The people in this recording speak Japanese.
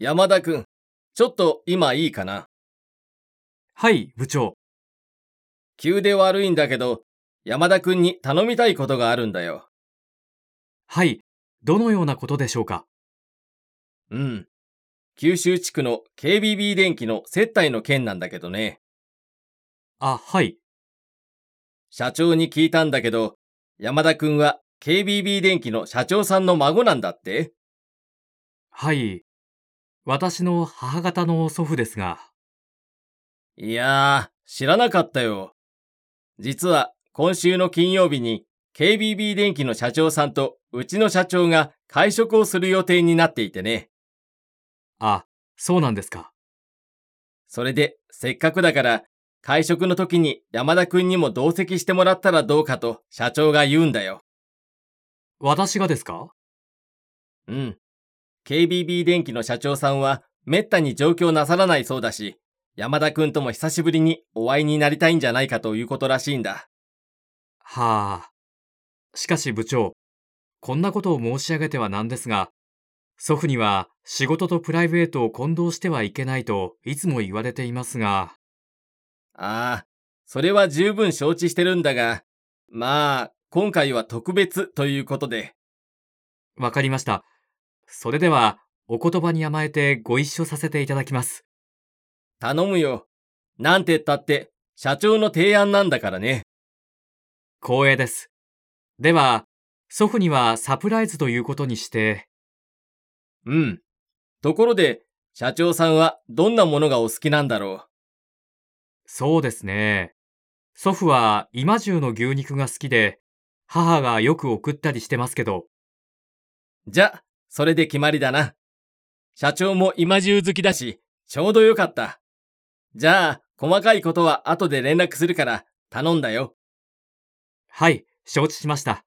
山田くん、ちょっと今いいかな？はい、部長。急で悪いんだけど、山田くんに頼みたいことがあるんだよ。はい、どのようなことでしょうか？うん。九州地区の KBB 電機の接待の件なんだけどね。あ、はい。社長に聞いたんだけど、山田くんは KBB 電機の社長さんの孫なんだってはい。私の母方の祖父ですが。いやー、知らなかったよ。実は今週の金曜日に KBB 電機の社長さんとうちの社長が会食をする予定になっていてね。あ、そうなんですか。それで、せっかくだから、会食の時に山田くんにも同席してもらったらどうかと社長が言うんだよ。私がですか？うん。KBB 電機の社長さんはめったに上京なさらないそうだし、山田くんとも久しぶりにお会いになりたいんじゃないかということらしいんだ。はあ。しかし部長、こんなことを申し上げてはなんですが、祖父には仕事とプライベートを混同してはいけないといつも言われていますが、ああ、それは十分承知してるんだが、まあ、今回は特別ということで。わかりました。それでは、お言葉に甘えてご一緒させていただきます。頼むよ。なんて言ったって、社長の提案なんだからね。光栄です。では、祖父にはサプライズということにして、うん。ところで、社長さんはどんなものがお好きなんだろそうですね。祖父は今中の牛肉が好きで、母がよく送ったりしてますけど、う。じゃ、それで決まりだな。社長も今中好きだし、ちょうどよかった。じゃあ、細かいことは後で連絡するから、頼んだよ。はい、承知しました。